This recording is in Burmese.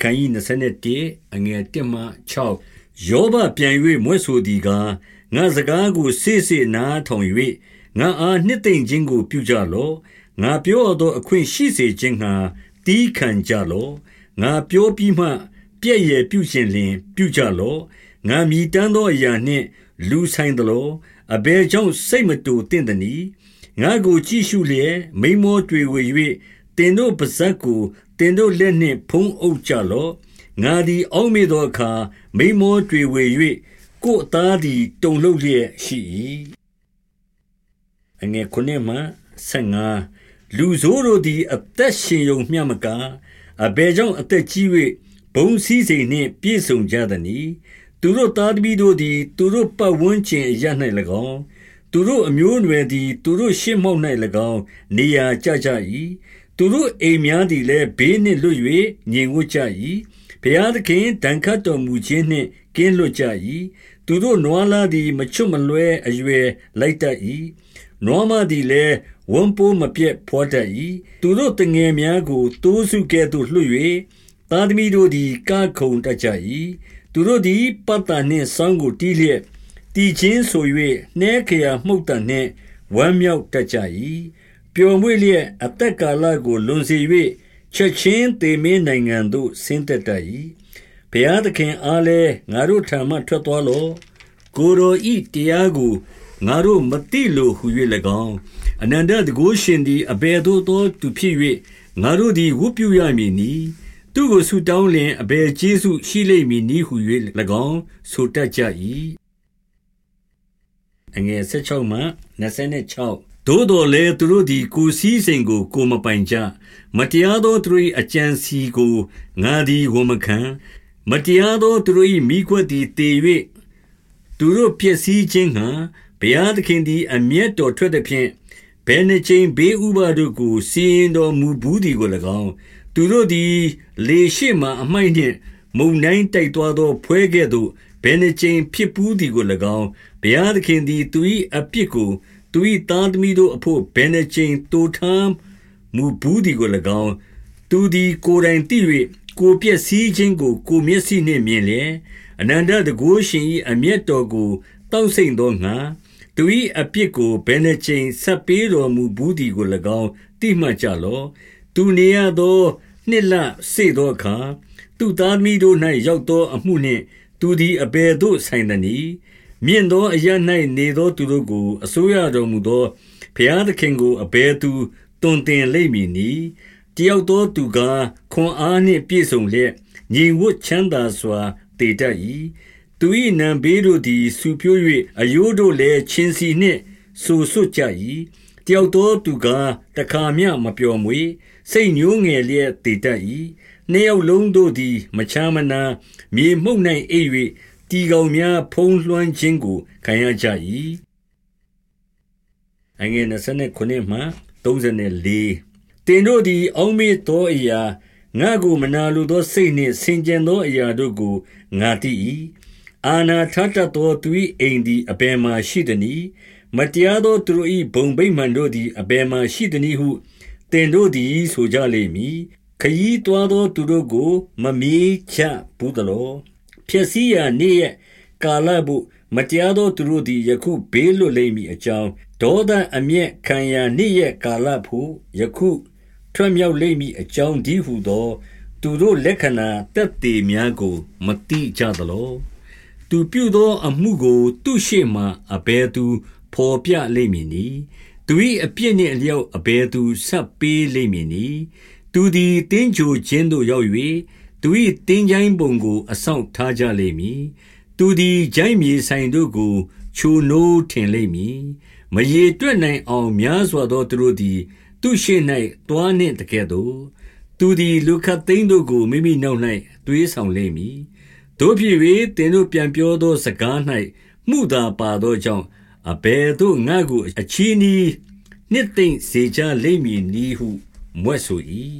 ခန်းကြီး21အငယ်1မှ6ယောဘပြန်၍မွဲ့ဆိုသည်ကားငါစကားကိုစေ့စေ့နားထောင်၍ငါအားနှစ်သိမ့်ခြင်းကိုပြုကြလော့ငါပြောသောအခွင့်ရှိစေခြင်းငှာတီးခံကြလော့ငါပြောပြီးမှ ပြည့်ရဲ့ပြုရှင်လင် ပြုကြလော့ငါမြည်တမ်းသောအရာနှင့် လူဆိုင်သလိုအဘယ်ကြောင့်စိတ်မတူတင့်သနည်းငါကိုကြည့်ရှုလျက်မိမောတွေဝေ၍တင်တို့ပါဇက်ကို တင်တို့လက်နှင့် ဖုံးအုပ်ကြလော့ ငါသည် အောက်မေသောအခါ မိမောတွေဝေ၍ကိုယ်သားသည် တုန်လှုပ်လျက်ရှိ၏အငယ်ခုနှစ်မှ15လူဆိုးတို့သည် အသက်ရှင်ယုံမျှမက အဘယ်ကြောင့် အသက်ကြီး၍ဘုံစည်းစိမ်နှင့် ပြည့်စုံကြသနည်း သူတို့သားသမီးတို့သည် သူတို့ပတ်ဝန်းကျင် အရ၌၎င်း သူတို့အမျိုးအနွယ်သည် သူတို့ရှေ့မှောက်၌၎င်း နေရာကျကြ၏ သူတို့အိမ်များသည်လည်း ဘေးနှင့်လွတ်၍ငြိမ်ဝှက်ကြ၏ဘုရားသခင်တန်ခတ်တော်မူခြင်းနှင့် ကင်းလွတ်ကြ၏သူတို့နွားလားသည် မချွတ်မလွဲအရွယ်လိုက်တတ်၏နွားမသည်လည်း ဝမ်းပိုးမပြတ်ဖွာတတ်၏သူတို့တငယ်များကိုတိုးစုကဲ့သို့လွှတ်၍သားသမီးတို့သည် ကခုံတတ်ကြ၏သူတို့သည် ပတ်တာနှင့်ဆောင်းကို တီးလျက်တီချင်းဆို၍နှဲခရာမှုတ်တန်နှင့် ဝမ်းမြောက်တတ်ကြ၏ ပျော်မွေ့လျက်အသက်ကာလကို လွန်စေ၍ချက်ချင်းသေမင်းနိုင်ငံသို့ဆင်းသက်တတ်၏ဘုရားသခင်အားလည်းငါတို့ထံမှထွက်သွားလော့ကိုယ်တော်ဤတရားကိုငါတို့မသိလိုဟု၍၎င်းအနန္တတကုရှင်သည်အဘယ်သို့သောသူဖြစ်၍ငါတို့သည်ဝတ်ပြုရမည်နီသူကိုဆုတောင်းလျင်အဘယ်ကျေးဇူးရှိလိမ့်မည်နည်းဟု၍၎င်းဆိုတတ်ကြ၏အငယ်16မှ26 သို့တော်လည်းသူတို့သည် ကိုစည်းစိမ်ကို ကိုမပိုင်ကြ မတရားသောသူတို့၏အကြံစီကို ငါသည် ဝန်မခံ မတရားသောသူတို့၏မိခွက်သည်တည်၍သူတို့ပျက်စီးခြင်းဟံဘုရားသခင်သည် အမျက်တော်ထွက်သည်ဖြင့် ဘယ်နှချိန်ဘေးဥပါတို့ကို စီရင်တော်မူဘူးသည်ကို၎င်း သူတို့သည် လေရှိမှအမိုက်နှင့် မုန်တိုင်းတိုက်သွားသော ဖွဲကဲ့သို့ ဘယ်နှချိန်ဖြစ်ပူးသည်ကို၎င်း ဘုရားသခင်သည် သူ၏အပြစ်ကို သူ၏သားသမီးတို့အဖို့ဘယ်နှချိန်တိုးထမ်းမူဘူးသည်ကို၎င်းသူသည်ကိုယ်တိုင်သိ၍ကိုပြည့်စည်ခြင်းကို ကိုမျက်စိနှင့်မြင်လျက်အနန္တတကုရှင်၏အမျက်တော်ကိုတောက်ဆိတ်သောငါသူ၏အပြစ်ကိုဘယ်နှချိန်ဆက်ပေးတော်မူဘူးသည်ကို၎င်းသိမှတ်ကြလော့သူနေရသောနှစ်လစေသောအခါသူသားသမီးတို့၌ရောက်သောအမှုနှင့် သူသည်အဘယ်သို့ဆိုင်သနည်း မြင့်သောအရ၌နေသောသူတို့ကို အစိုးရတော်မူသောဘုရားသခင်ကို အဘယ်သူတွင်တင်လိမ့်မည်နည်းတယောက်သောသူကခွန်အားနှင့်ပြည့်စုံလျက်ညီဝတ်ချမ်းသာစွာတည်တတ်၏သူ၏နံဘေးတို့သည်ဆူပြိုး၍အယိုးတို့လည်းချင်းစီနှင့်ဆူဆွတ်ကြ၏တယောက်သောသူကတခါမျှမပျော်မွေစိတ်ညှိုးငယ်လျက်တည်တတ်၏နှစ်ယောက်လုံးတို့သည် မချမ်းမနာမြေမှုန့်၌အိပ်၍ တီကောင်များဖုံးလွှမ်းခြင်းကိုခံရကြ၏အငယ်29မှ34တင်တို့သည် အောင်းမေသောအရာငါကိုမနာလိုသောစိတ်နှင့်ဆင်ခြင်သောအရာတို့ကိုငါသိ၏အာနာထတတ်သောသူ၏အိမ်သည်အဘယ်မှရှိသနည်းမတရားသောသူတို့၏ဘုံဗိမာန်တို့သည်အဘယ်မှရှိသနည်းဟုတင်တို့သည်ဆိုကြလိမ့်မည်ခยีတွားသောသူတို့ကို မမေးချဘူးသလော ဖြစ်စည်းရာနေ့ရက်ကာလဘုမတရားသောသူတို့သည်ယခုဘေးလွတ်လိမ့်မည်အကြောင်းဒေါသအမျက်ခံရာနေ့ရက်ကာလဖို့ယခုထွက်မြောက်လိမ့်မည်အကြောင်းဒီဟုသော သူတို့လက္ခဏာတက်တည်များကို မတိကြသလောသူပြုသောအမှုကို သူ့ရှေ့မှအဘယ်သူဖော်ပြလိမ့်မည်နည်းသူ၏အပြစ်နှင့်အလျောက်အဘယ်သူဆက်ပေးလိမ့်မည်နည်းသူသည်တင်းကြိုခြင်းသို့ရောက်၍ သူ၏တင်းချိုင်းပုံကို အဆောင်ထားကြလိမ့်မည်သူသည်ဂျိုင်းမြေဆိုင်တို့ကို ချိုနိုးထင်လိမ့်မည်မရေတွက်နိုင်အောင်များစွာသောသူတို့သည် သူရှိ၌တွားနှင့်တကဲ့သို့သူသည်လူခတ်သိန်းတို့ကိုမိမိနောက်၌တွေးဆောင်လိမ့်မည်တို့ဖြစ်၍တင်တို့ပြန်ပြောသောစကား၌မှုသာပါသောကြောင့်အဘယ်သို့ငါ့ကိုအချီးနီးနှစ်သိမ့်စေကြလိမ့်မည်နည်းဟုမြွက်ဆို၏